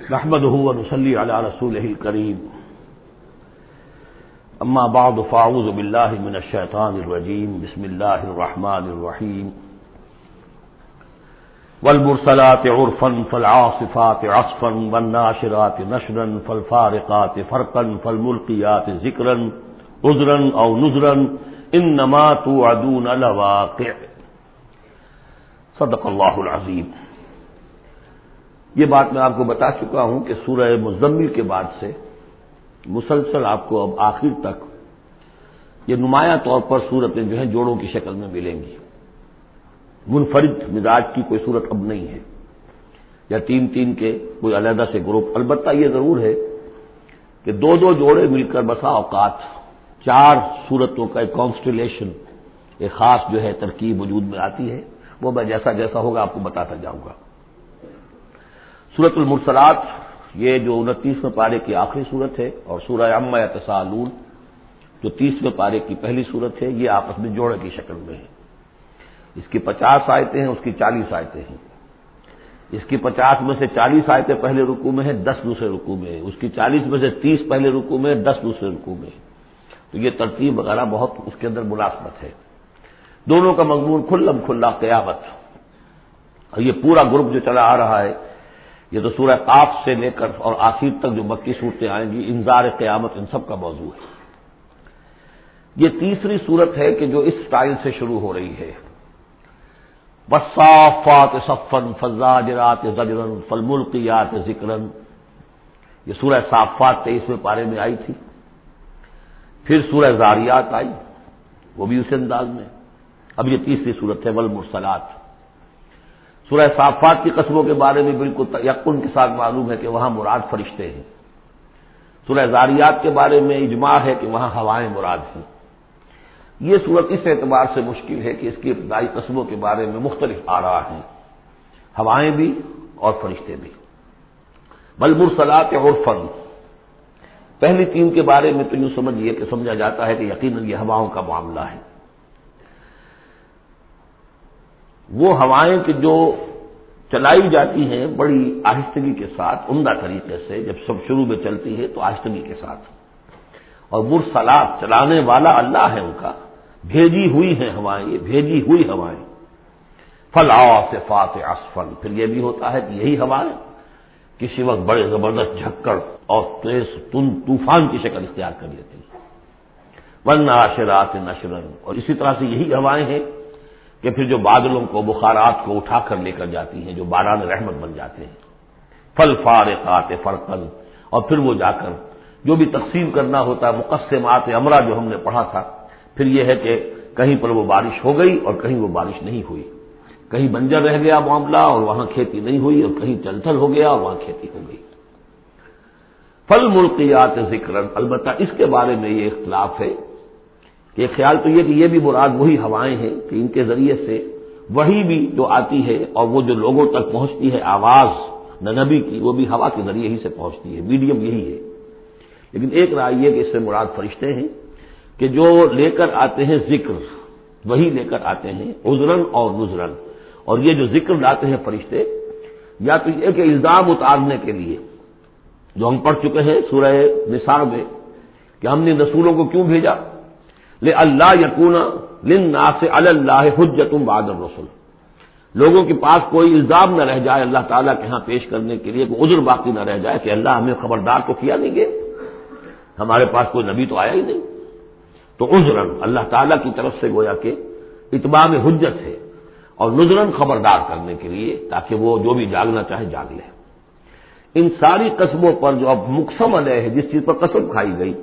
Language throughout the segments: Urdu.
محمد ونسلی علی رسول کریم اما بعد فاعوذ باللہ من الشیطان الرجیم بسم اللہ الرحمن الرحیم والمرسلات عرفا، فالعاصفات عصفا، والناشرات نشرا، فالفارقات فرقا، فالملقيات ذكرا، عذرا او نذرا. انما توعدون لواقع. صدق اللہ العظیم یہ بات میں آپ کو بتا چکا ہوں کہ سورہ مزمل کے بعد سے مسلسل آپ کو اب آخر تک یہ نمایاں طور پر صورتیں جو ہیں جوڑوں کی شکل میں ملیں گی۔ منفرد مزاج کی کوئی صورت اب نہیں ہے۔ یا تین تین کے کوئی علیحدہ سے گروپ، البتہ یہ ضرور ہے کہ دو دو جوڑے مل کر بسا اوقات چار صورتوں کا ایک کانسٹیلیشن ایک خاص جو ہے ترکیب وجود میں آتی ہے۔ وہ میں جیسا جیسا ہوگا آپ کو بتاتا جاؤں گا۔ سورت المرسلات، یہ جو انتیسویں پارے کی آخری صورت ہے، اور سورہ ام تسالون جو تیسویں پارے کی پہلی صورت ہے، یہ آپس میں جوڑے کی شکل میں ہے۔ اس کی پچاس آیتیں ہیں، اس کی چالیس آیتیں ہیں۔ اس کی پچاس میں سے چالیس آیتیں پہلے رکو میں ہیں، دس دوسرے رکو میں اس کی چالیس میں سے تیس پہلے رکو میں دس دوسرے رکو میں تو یہ ترتیب وغیرہ بہت اس کے اندر ملازمت ہے۔ دونوں کا مضمون کھلم کھلا قیامت۔ اور یہ پورا گروپ جو چلا آ رہا ہے یہ تو سورہ قاف سے لے کر اور آخر تک جو مکی صورتیں آئیں گی، انذار قیامت ان سب کا موضوع ہے۔ یہ تیسری صورت ہے کہ جو اس سٹائل سے شروع ہو رہی ہے۔ بصافات صفن فزاجرات زجرن فل ملکیات ذکرن یہ سورہ صافات تیئیسویں پارے میں آئی تھی۔ پھر سورہ زاریات آئی، وہ بھی اسی انداز میں۔ اب یہ تیسری صورت ہے ول مرسلات سورہ صافات کی قصبوں کے بارے میں بالکل یقن کے ساتھ معلوم ہے کہ وہاں مراد فرشتے ہیں۔ سورہ زاریات کے بارے میں اجماع ہے کہ وہاں ہوائیں مراد ہیں۔ یہ صورت اس اعتبار سے مشکل ہے کہ اس کی ابتدائی قصبوں کے بارے میں مختلف آ رہا ہیں۔ ہوائیں بھی اور فرشتے بھی۔ بل مرسلات اور فن پہلی تین کے بارے میں تو یوں سمجھیے کہ سمجھا جاتا ہے کہ یقیناً یہ ہواؤں کا معاملہ ہے۔ وہ ہوائیں کہ جو چلائی جاتی ہیں بڑی آہستگی کے ساتھ، عمدہ طریقے سے جب سب شروع میں چلتی ہے تو آہستگی کے ساتھ۔ اور مرسلات چلانے والا اللہ ہے ان کا۔ بھیجی ہوئی ہیں ہوائیں، یہ بھیجی ہوئی ہوائیں۔ فل سے فات اسفل پھر یہ بھی ہوتا ہے کہ یہی ہوائیں۔ کسی وقت بڑے زبردست جھکڑ اور تیز تن طوفان کی شکل اختیار کر لیتی۔ ون ناشرات نشرن اور اسی طرح سے یہی ہوائیں ہیں۔ کہ پھر جو بادلوں کو بخارات کو اٹھا کر لے کر جاتی ہیں، جو باران رحمت بن جاتے ہیں۔ فل فارقات فرقل اور پھر وہ جا کر جو بھی تقسیم کرنا ہوتا ہے مقصمات امرا جو ہم نے پڑھا تھا، پھر یہ ہے کہ کہیں پر وہ بارش ہو گئی اور کہیں وہ بارش نہیں ہوئی۔ کہیں بنجر رہ گیا معاملہ اور وہاں کھیتی نہیں ہوئی اور کہیں چل تھل ہو گیا اور وہاں کھیتی ہو گئی۔ فل ملکیات ذکر البتہ اس کے بارے میں یہ اختلاف ہے کہ خیال تو یہ کہ یہ بھی مراد وہی ہوائیں ہیں کہ ان کے ذریعے سے وہی بھی جو آتی ہے اور وہ جو لوگوں تک پہنچتی ہے آواز نبی کی، وہ بھی ہوا کے ذریعے ہی سے پہنچتی ہے، میڈیم یہی ہے۔ لیکن ایک رائے یہ کہ اس سے مراد فرشتے ہیں کہ جو لے کر آتے ہیں ذکر، وہی لے کر آتے ہیں عذرن اور نظرن اور یہ جو ذکر لاتے ہیں فرشتے، یا تو یہ کہ الزام اتارنے کے لیے، جو ہم پڑھ چکے ہیں سورہ نثار میں، کہ ہم نے رسولوں کو کیوں بھیجا؟ لے اللہ یقون لن سے اللہ حجت بعد الرسول لوگوں کے پاس کوئی الزام نہ رہ جائے اللہ تعالیٰ کے ہاں پیش کرنے کے لیے، کوئی عذر باقی نہ رہ جائے کہ اللہ ہمیں خبردار تو کیا نہیں گے۔ ہمارے پاس کوئی نبی تو آیا ہی نہیں۔ تو عذرن اللہ تعالیٰ کی طرف سے گویا کہ اتباع میں حجت ہے اور نظرن خبردار کرنے کے لیے تاکہ وہ جو بھی جاگنا چاہے جاگ لے۔ ان ساری قسموں پر جو اب مقصم علیہ ہے، جس چیز پر قسم کھائی گئی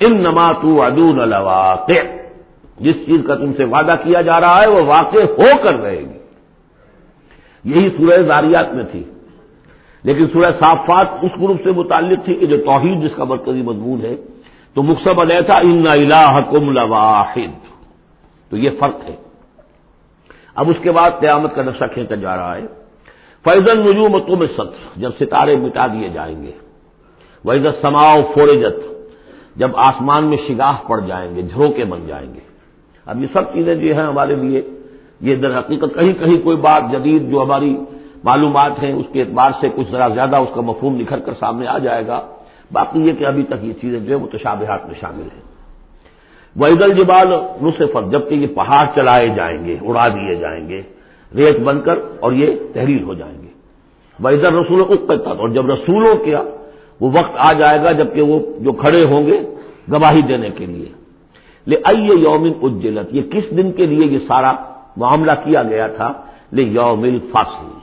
ان نماتو ادون الواقع جس چیز کا تم سے وعدہ کیا جا رہا ہے وہ واقع ہو کر رہے گی۔ یہی سورہ زاریات میں تھی۔ لیکن سورہ صافات اس گروپ سے متعلق تھی کہ جو توحید جس کا مرکزی مضمون ہے۔ تو مقصب علیہ تھا ان کم لواحد۔ تو یہ فرق ہے۔ اب اس کے بعد قیامت کا نقشہ کھینچا جا رہا ہے۔ فیضن نجوم تم ستر جب ستارے مٹا دیے جائیں گے۔ ویزت سماؤ فورجت جب آسمان میں شگاہ پڑ جائیں گے، جھروکے بن جائیں گے۔ اب یہ سب چیزیں جو ہیں ہمارے لیے، یہ در حقیقت کہیں کہیں کوئی بات جدید جو ہماری معلومات ہیں، اس کے اعتبار سے کچھ ذرا زیادہ اس کا مفہوم نکھر کر سامنے آ جائے گا۔ باقی یہ کہ ابھی تک یہ چیزیں جو ہے وہ میں شامل ہیں۔ ویدل جبال نصفت جبکہ یہ پہاڑ چلائے جائیں گے، اڑا دیے جائیں گے، ریت بن کر اور یہ تحریر ہو جائیں گے۔ ویدر رسولوں کو اور جب رسولوں کیا وہ وقت آ جائے گا جبکہ وہ جو کھڑے ہوں گے گواہی دینے کے لیے۔ لے آئیے یومن اجلت یہ کس دن کے لیے یہ سارا معاملہ کیا گیا تھا؟ لے یومل فاصل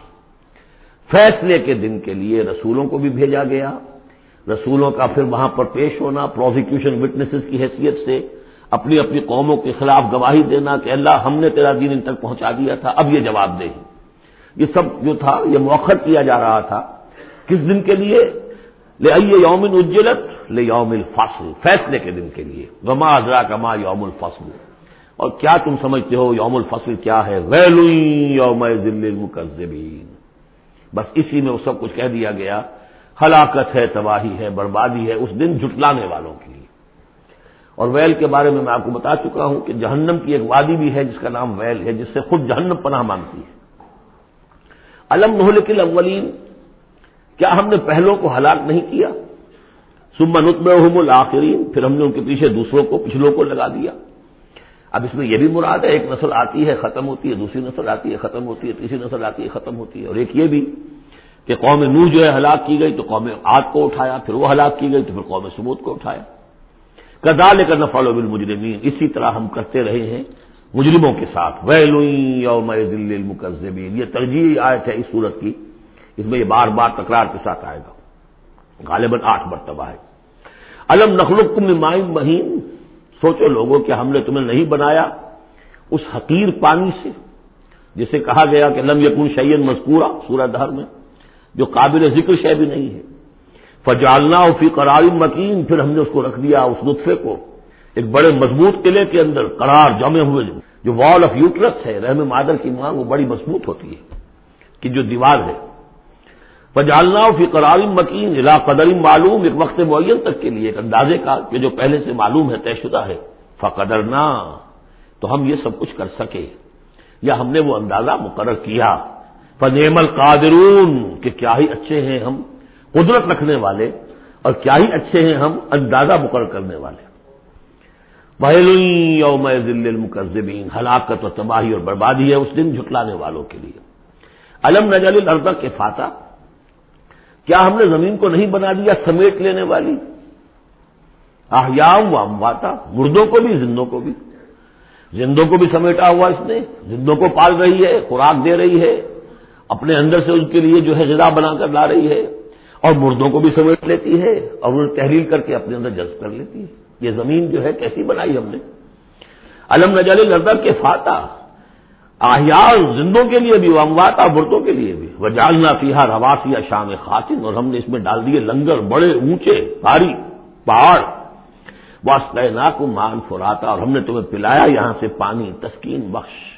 فیصلے کے دن کے لیے رسولوں کو بھی بھیجا گیا۔ رسولوں کا پھر وہاں پر پیش ہونا پروزیکیوشن وٹنسز کی حیثیت سے، اپنی اپنی قوموں کے خلاف گواہی دینا کہ اللہ ہم نے تیرا دین ان تک پہنچا دیا تھا، اب یہ جواب دے۔ یہ سب جو تھا، یہ موخر کیا جا رہا تھا۔ کس دن کے لیے؟ لے آئیے یومن اجلت لے یوم الفصل، فیصلے کے دن کے لیے۔ گما ازرا کما یوم الفصل؟ اور کیا تم سمجھتے ہو یوم الفصل کیا ہے؟ ویلو یوم ذل المکذبین۔ بس اسی میں وہ سب کچھ کہہ دیا گیا۔ ہلاکت ہے، تباہی ہے، بربادی ہے، اس دن جٹلانے والوں کے لیے۔ اور ویل کے بارے میں میں آپ کو بتا چکا ہوں کہ جہنم کی ایک وادی بھی ہے، جس کا نام ویل ہے، جس سے خود جہنم پناہ مانگتی ہے۔ علم نہلک الاولین کیا ہم نے پہلوں کو ہلاک نہیں کیا؟ سب نتب الآخرین، پھر ہم نے ان کے پیچھے دوسروں کو، پچھلوں کو لگا دیا۔ اب اس میں یہ بھی مراد ہے، ایک نسل آتی ہے، ختم ہوتی ہے، دوسری نسل آتی ہے، ختم ہوتی ہے، تیسری نسل آتی ہے، ختم ہوتی ہے۔ اور ایک یہ بھی کہ قوم نو جو ہے ہلاک کی گئی تو قوم آگ کو اٹھایا، پھر وہ ہلاک کی گئی تو پھر قوم ثبوت کو اٹھایا۔ کدا لے کر نفال مجرمین اسی طرح ہم کرتے رہے ہیں مجرموں کے ساتھ۔ ویلوئی یوم المکذبین یہ ترجیح آیت ہے اس صورت کی۔ اس میں یہ بار بار تکرار کے ساتھ آئے گا۔ غالباً آٹھ مرتبہ ہے۔ الم نخلق تم مائن مہین؟ سوچو لوگوں کہ ہم نے تمہیں نہیں بنایا اس حقیر پانی سے، جسے کہا گیا کہ لم یقن شعین مذکورہ سورہ دہر میں، جو قابل ذکر شے بھی نہیں ہے۔ فجالنا فی قرار مکین، پھر ہم نے اس کو رکھ دیا اس نطفے کو، ایک بڑے مضبوط قلعے کے اندر، قرار جمے ہوئے۔ جو وال آف یوٹرس ہے، رحم مادر کی مانگ وہ بڑی مضبوط ہوتی ہے۔ کہ جو دیوار ہے فجالنا فی قرار مکین الا قدر معلوم ایک وقت معین تک کے لیے ایک اندازے کا کہ جو پہلے سے معلوم ہے، طے شدہ ہے۔ فقدرنا۔ تو ہم یہ سب کچھ کر سکے۔ یا ہم نے وہ اندازہ مقرر کیا۔ فنیم القادرون۔ کہ کیا ہی اچھے ہیں ہم، قدرت رکھنے والے، اور کیا ہی اچھے ہیں ہم، اندازہ مقرر کرنے والے۔ بحل یوم ذل المکذبین ہلاکت و تباہی اور بربادی ہے اس دن جھٹلانے والوں کے لیے۔ علم نجل الردا کے فاتح کیا ہم نے زمین کو نہیں بنا دیا سمیٹ لینے والی؟ آہیام و امواتا، مردوں کو بھی، زندوں کو بھی۔ زندوں کو بھی سمیٹا ہوا اس نے، زندوں کو پال رہی ہے، خوراک دے رہی ہے، اپنے اندر سے ان کے لیے جو ہے غذا بنا کر لا رہی ہے۔ اور مردوں کو بھی سمیٹ لیتی ہے اور انہیں تحریر کر کے اپنے اندر جذب کر لیتی ہے۔ یہ زمین جو ہے کیسی بنائی ہم نے؟ علم نجال نظر کے فاتح آہیار زندوں کے لیے بھی وہ امواتا مردوں کے لیے بھی۔ وہ جالنا فیحا رواسی شام خاطن اور ہم نے اس میں ڈال دیے لنگر بڑے، اونچے، بھاری پہاڑ۔ واسطنا کو مان فراتا، اور ہم نے تمہیں پلایا یہاں سے پانی، تسکین بخش۔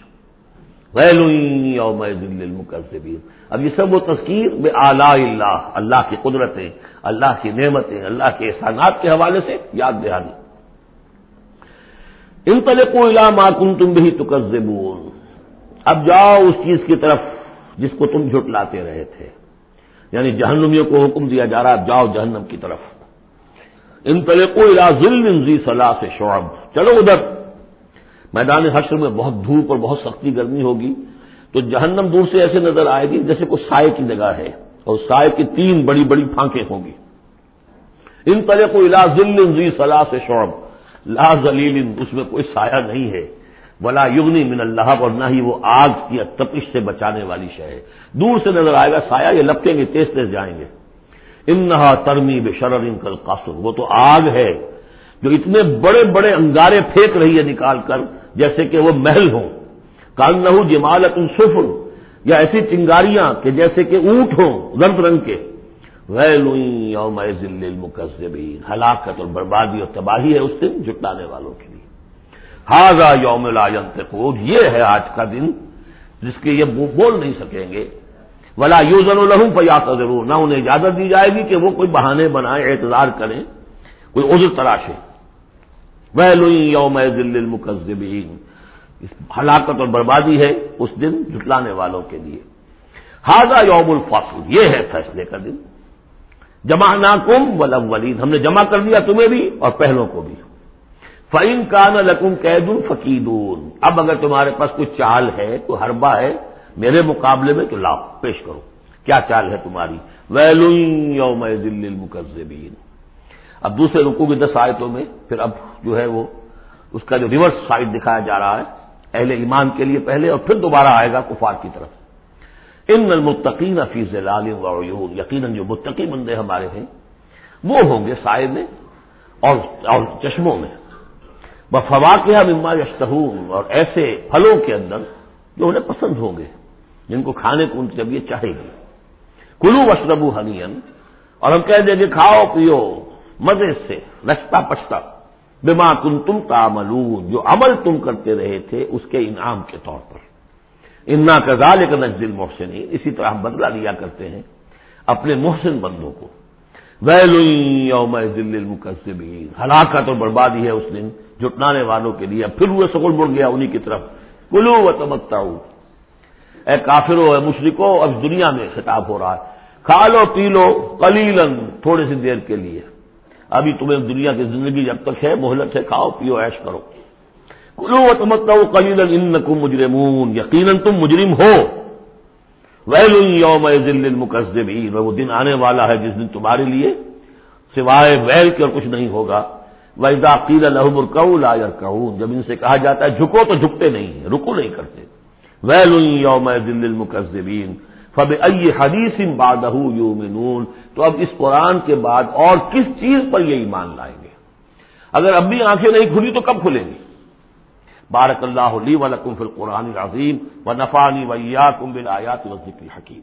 یوم المکذبین اب یہ سب وہ تذکیر بے آلہ اللہ اللہ کی قدرتیں، اللہ کی نعمتیں، اللہ کے احسانات کے حوالے سے یاد دہانی۔ ان طلق الا ماکن تم بھی تکذبون اب جاؤ اس چیز کی طرف جس کو تم جھٹلاتے رہے تھے۔ یعنی جہنمیوں کو حکم دیا جا رہا اب جاؤ جہنم کی طرف۔ ان طلق الا ذل صلاح سے شعب۔ چلو ادھر۔ میدان حشر میں بہت دھوپ اور بہت سختی گرمی ہوگی، تو جہنم دور سے ایسے نظر آئے گی جیسے کوئی سائے کی جگہ ہے، اور سائے کی تین بڑی بڑی پھانکیں ہوں گی۔ ان طرح کو الازل صلاح سے شعب۔ لا ذلیل، اس میں کوئی سایہ نہیں ہے۔ ولا یغنی من اللہ اور نہ ہی وہ آگ کی تپش سے بچانے والی شے ہے۔ دور سے نظر آئے گا، سایہ یہ لپکیں گے، تیز تیز جائیں گے۔ انہا ترمی بے شرر ان کل قاسر وہ تو آگ ہے جو اتنے بڑے بڑے انگارے پھینک رہی ہے نکال کر، جیسے کہ وہ محل ہوں۔ کان نہ جمالت سفر یا ایسی چنگاریاں کہ جیسے کہ اونٹ ہوں رنگ رنگ کے۔ ویلوئی یوم ذل المکذبین ہلاکت اور بربادی اور تباہی ہے اس دن جٹانے والوں کے لیے۔ ہاضا یوم خود یہ ہے آج کا دن جس کے یہ بول نہیں سکیں گے۔ ولا یوزن الحم فیا ضرور نہ انہیں اجازت دی جائے گی کہ وہ کوئی بہانے بنائیں اعتظار کریں، کوئی عذر تراشے ویلوئی یوم ذل المکذبین ہلاکت اور بربادی ہے اس دن جٹلانے والوں کے لیے۔ ہاضا یوم الفاصل یہ ہے فیصلے کا دن۔ جمع ناکم ولم ولید ہم نے جمع کر دیا تمہیں بھی اور پہلوں کو بھی۔ فعین کا نہ لکم قید فقیدون اب اگر تمہارے پاس کوئی چال ہے، کوئی حربہ ہے، میرے مقابلے میں تو لاؤ، پیش کرو۔ کیا چال ہے تمہاری؟ ویل یوم دل اب دوسرے رکو کی دس آیتوں میں، پھر اب جو ہے وہ، اس کا جو ریورس سائڈ دکھایا جا رہا ہے، اہل ایمان کے لیے پہلے اور پھر دوبارہ آئے گا کفار کی طرف۔ ان المتقین فیض لال وعیون یقیناً جو متقی بندے ہمارے ہیں، وہ ہوں گے سائے میں اور اور چشموں میں۔ فوا کے مما یشتہون، اور ایسے پھلوں کے اندر جو انہیں پسند ہوں گے، جن کو کھانے کو ان کی طبیعت چاہے گی۔ کلو وشربو ہنین اور ہم کہہ دیں کہ کھاؤ، پیو، مزے سے نچتا پچتا بما کن تم تعملون، جو عمل تم کرتے رہے تھے اس کے انعام کے طور پر۔ انا کزال کا نزل محسن اسی طرح ہم بدلا لیا کرتے ہیں اپنے محسن بندوں کو۔ ویل یوم ذل المکذبین۔ ہلاکت اور بربادی ہے اس دن جٹنانے والوں کے لیے۔ پھر وہ سکول مڑ گیا انہی کی طرف۔ کلو و تمکتا اے کافرو، اے مشرکو، اب دنیا میں خطاب ہو رہا ہے۔ کھا لو پی لو کلیلن تھوڑی سی دیر کے لیے۔ ابھی تمہیں دنیا کی زندگی جب تک ہے، مہلت ہے، کھاؤ، پیو ایش کرو۔ کلو و تمکتا کلیلن ان کو مجرمون۔ یقیناً تم مجرم ہو۔ ویل یوم ذل المکذبین وہ دن آنے والا ہے جس دن تمہارے لیے سوائے ویل کے اور کچھ نہیں ہوگا۔ ویدا قیل الحم القول آئر جب ان سے کہا جاتا ہے جھکو تو جھکتے نہیں ہیں، رکو نہیں کرتے۔ ویل یوم دل المقزبین فب ائی حدیث بادہ یومنون تو اب اس قرآن کے بعد اور کس چیز پر یہ ایمان لائیں گے؟ اگر اب بھی آنکھیں نہیں کھلی تو کب کھلیں گی؟ بارک اللہ علی لکم فی القرآن العظیم و نفانی ویا کم بل آیات و ذکر حکیم